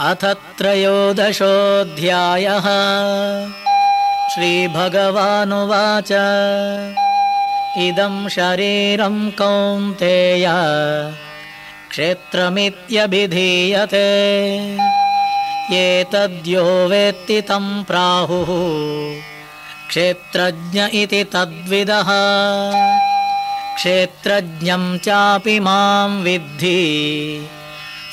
अथ त्रयोदशोऽध्यायः। श्रीभगवानुवाच। इदं शरीरं कौन्तेय। क्षेत्रमित्यभिधीयते। एतद्यो वेत्ति तं प्राहुः। क्षेत्रज्ञ इति तद्विदः। क्षेत्रज्ञं चापि मां विद्धि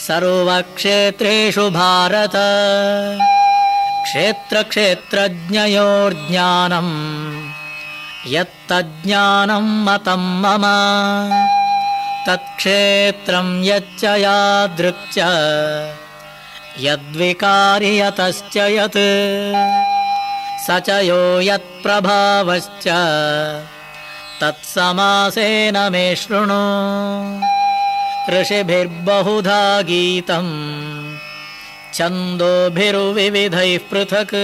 सर्वक्षेत्रेषु भारत। क्षेत्रक्षेत्रज्ञयोर्ज्ञानम्। यत्तज्ज्ञानं मतं मम। तत्क्षेत्रं यच्च यादृक् यद्विकारि यतश्च यत्। स च यो यत्प्रभावश्च। तत्समासेन मे शृणु ऋषिभिर्बहुधा गीतम्। छन्दोभिरुविविधैः पृथक्।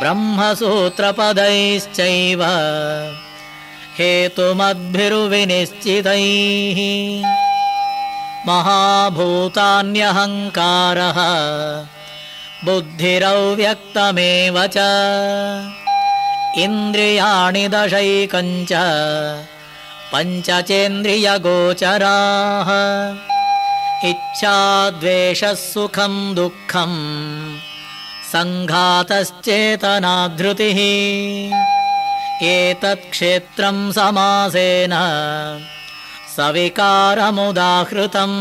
ब्रह्मसूत्रपदैश्चैव। हेतुमद्भिरुविनिश्चितैः। महाभूतान्यहङ्कारः। बुद्धिरव्यक्तमेव च। इन्द्रियाणि दशैकञ्च पञ्चचेन्द्रियगोचराः। इच्छाद्वेषः सुखम् दुःखम् सङ्घातश्चेतनाधृतिः। एतत्क्षेत्रम् समासेन सविकारमुदाहृतम्।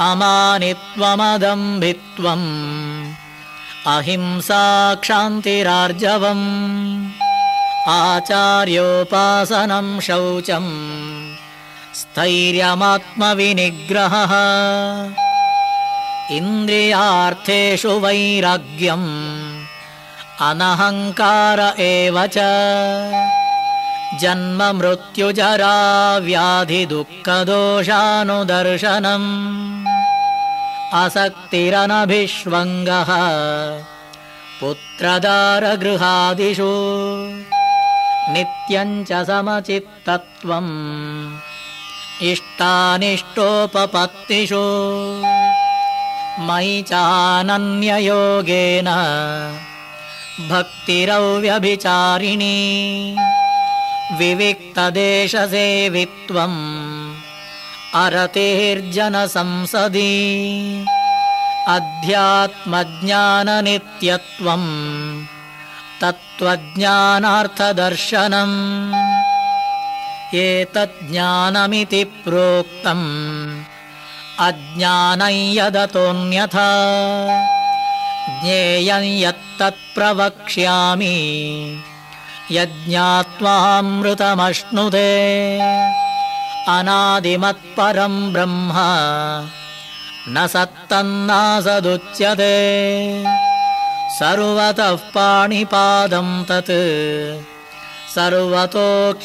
अमानित्वमदम्भित्वम् अहिंसाक्षान्तिरार्जवम् आचार्योपासनं शौचम् स्थैर्यमात्मविनिग्रहः। इन्द्रियार्थेषु वैराग्यम् अनहङ्कार एव च। जन्ममृत्युजराव्याधिदुःखदोषानुदर्शनम् असक्तिरनभिष्वङ्गः पुत्रदारगृहादिषु नित्यञ्च समचित्तत्वम्। इष्टानिष्टोपपत्तिषु। मयि चानन्ययोगेन भक्तिरव्यभिचारिणी। विविक्तदेशसेवित्वम् अरतेर्जनसंसदि। अध्यात्मज्ञाननित्यत्वम् तत्त्वज्ञानार्थदर्शनम् एतज्ज्ञानमिति प्रोक्तम्। अज्ञानं यदतोऽन्यथा। ज्ञेयं यत्तत्प्रवक्ष्यामि। यज्ञात्वामृतमश्नुते। अनादिमत्परं ब्रह्म। न सत्तन्नासदुच्यते सर्वतः पाणिपादं तत्। सर्वतोक्षिशिरोमुखम्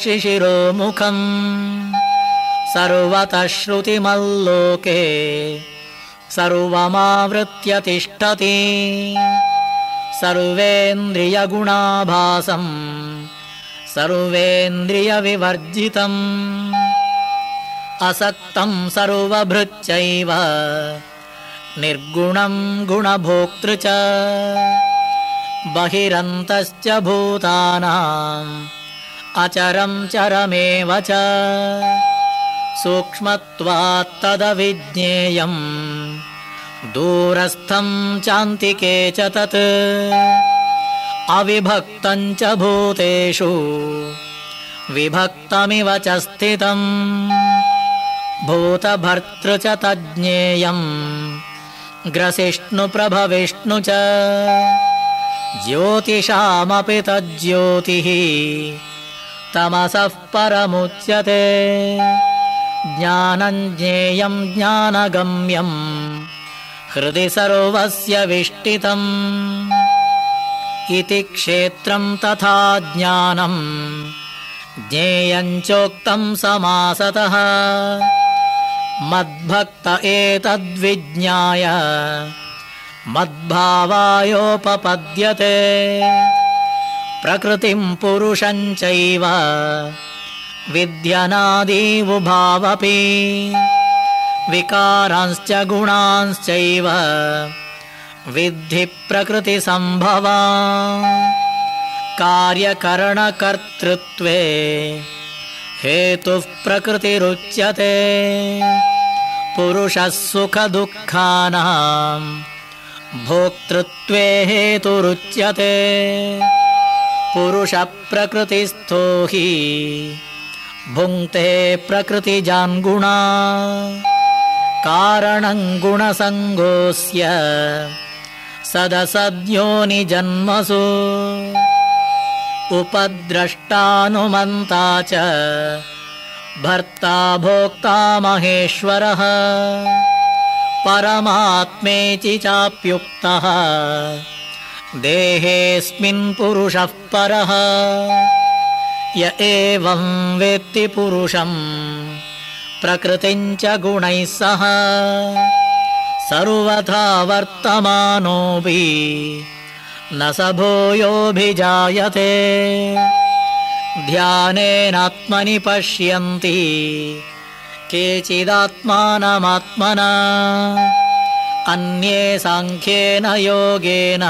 सर्वतः श्रुतिमल्लोके। सर्वमावृत्य तिष्ठति। सर्वेन्द्रियगुणाभासम् सर्वेन्द्रियविवर्जितम्। असक्तं सर्वभृच्चैव निर्गुणं गुणभोक्तृ च। बहिरन्तश्च भूतानाम् अचरं चरमेव च। सूक्ष्मत्वात्तदविज्ञेयम् दूरस्थं चान्तिके च तत्। अविभक्तं च भूतेषु। विभक्तमिव च स्थितम्। भूतभर्तृ च तज्ज्ञेयम् ग्रसिष्णुप्रभविष्णु च। ज्योतिषामपि तज्ज्योतिः तमसः परमुच्यते। ज्ञानं ज्ञेयं ज्ञानगम्यम् हृदि सर्वस्य विष्टितम्। इति क्षेत्रं तथा ज्ञानम् ज्ञेयञ्चोक्तं समासतः मद्भक्त एतद्विज्ञाय। मद्भावायोपपद्यते। प्रकृतिं पुरुषं चैव। विद्यनादीवुभावपि। विकारांश्च गुणांश्चैव। विद्धि प्रकृतिसम्भवा। कार्यकरणकर्तृत्वे हेतुः प्रकृतिरुच्यते। पुरुषः सुखदुःखानाम् भोक्तृत्वे हेतुरुच्यते। पुरुषप्रकृतिस्थो हि। भुङ्क्ते प्रकृतिजान्गुणा। कारणम् गुणसङ्गोऽस्य। सदसद्योनिजन्मसु उपद्रष्टानुमन्ता च भर्ता भोक्ता महेश्वरः। परमात्मेति चाप्युक्तः। देहेऽस्मिन् पुरुषः परः। य एवं वेत्ति पुरुषम् प्रकृतिम् च गुणैः सह। सर्वथा वर्तमानोऽपि न स भूयोऽभिजायते। ध्यानेनात्मनि पश्यन्ति। केचिदात्मानमात्मना। अन्ये साङ्ख्येन योगेन।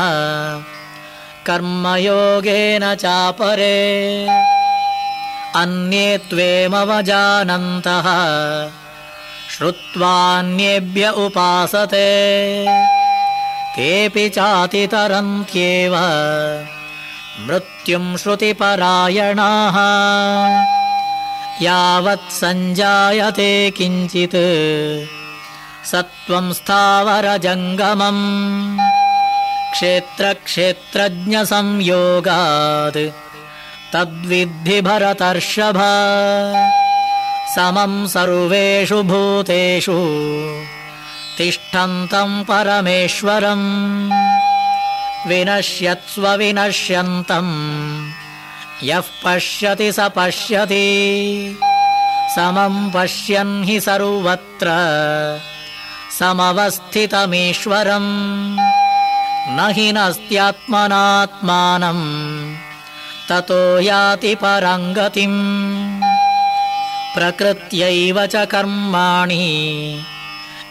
कर्मयोगेन चापरे। अन्ये त्वेमवजानन्तः। श्रुत्वान्येभ्य उपासते तेऽपि चातितरन्त्येव मृत्युम् श्रुतिपरायणाः। यावत् सञ्जायते किञ्चित्। सत्त्वम् स्थावरजङ्गमम्। क्षेत्रक्षेत्रज्ञसंयोगात्। तद्विद्धि भरतर्षभ समम् सर्वेषु भूतेषु तिष्ठन्तम् परमेश्वरम्। विनश्यत्स्व विनश्यन्तम्। यः पश्यति स पश्यति। समम् पश्यन् हि सर्वत्र। समवस्थितमीश्वरम्। न हि नस्त्यात्मनात्मानम्। ततो याति पराङ्गतिम् प्रकृत्यैव च कर्माणि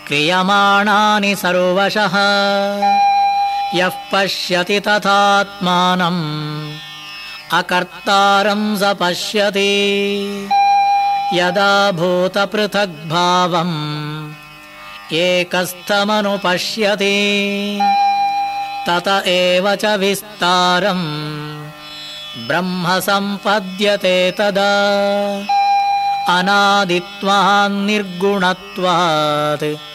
क्रियमाणानि सर्वशः। यः पश्यति तथात्मानम् अकर्तारम् स पश्यति। यदा भूतपृथग्भावम् एकस्थमनुपश्यति। तत एव च विस्तारम् ब्रह्म सम्पद्यते तदा अनादित्वान्निर्गुणत्वात्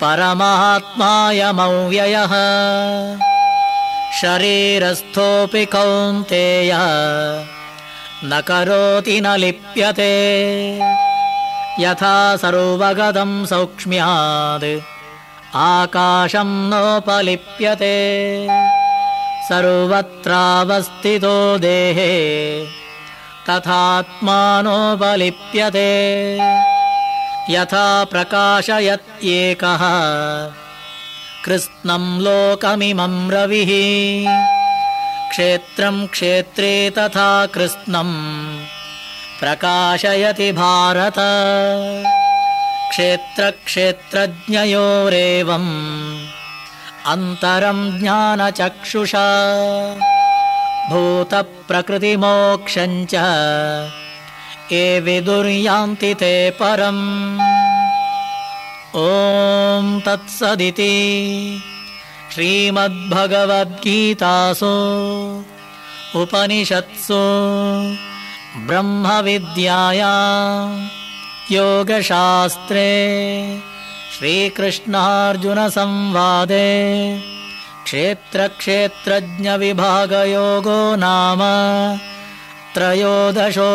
परमात्मायमव्ययः शरीरस्थोऽपि कौन्तेय न करोति न लिप्यते। यथा सर्वगतम् सौक्ष्म्यात् आकाशम् नोपलिप्यते। सर्वत्रावस्थितो देहे तथात्मानोपलिप्यते यथा प्रकाशयत्येकः कृत्स्नम् लोकमिमम् रविः। क्षेत्रम् क्षेत्रे तथा कृत्स्नम् प्रकाशयति भारत। क्षेत्रक्षेत्रज्ञयोरेवम्। अन्तरम् ज्ञानचक्षुषा। भूतप्रकृतिमोक्षम् च ये विदुर्यान्ति ते परम्। ॐ तत्सदिति श्रीमद्भगवद्गीतासु उपनिषत्सु ब्रह्मविद्याया योगशास्त्रे श्रीकृष्णार्जुनसंवादे क्षेत्रक्षेत्रज्ञविभागयोगो नाम त्रयोदशोऽध्यायः